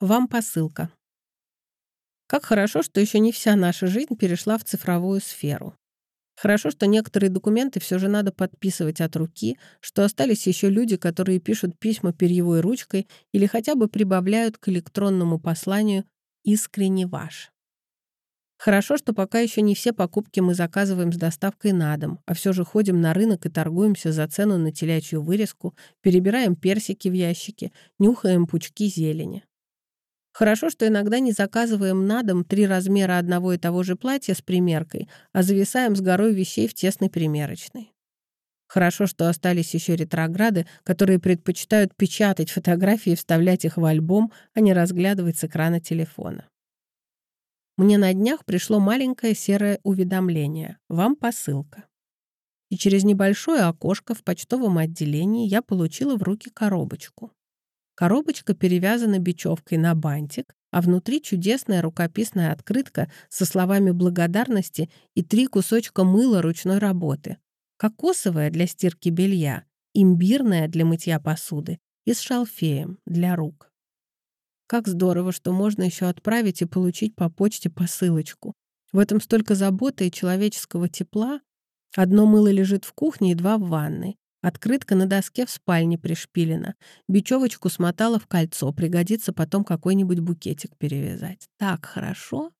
Вам посылка. Как хорошо, что еще не вся наша жизнь перешла в цифровую сферу. Хорошо, что некоторые документы все же надо подписывать от руки, что остались еще люди, которые пишут письма перьевой ручкой или хотя бы прибавляют к электронному посланию «искренне ваш». Хорошо, что пока еще не все покупки мы заказываем с доставкой на дом, а все же ходим на рынок и торгуемся за цену на телячью вырезку, перебираем персики в ящике, нюхаем пучки зелени. Хорошо, что иногда не заказываем на дом три размера одного и того же платья с примеркой, а зависаем с горой вещей в тесной примерочной. Хорошо, что остались еще ретрограды, которые предпочитают печатать фотографии и вставлять их в альбом, а не разглядывать с экрана телефона. Мне на днях пришло маленькое серое уведомление «Вам посылка». И через небольшое окошко в почтовом отделении я получила в руки коробочку. Коробочка перевязана бечевкой на бантик, а внутри чудесная рукописная открытка со словами благодарности и три кусочка мыла ручной работы. Кокосовая для стирки белья, имбирная для мытья посуды и с шалфеем для рук. Как здорово, что можно еще отправить и получить по почте посылочку. В этом столько заботы и человеческого тепла. Одно мыло лежит в кухне и два в ванной. Открытка на доске в спальне пришпилена. Бечевочку смотала в кольцо. Пригодится потом какой-нибудь букетик перевязать. Так хорошо.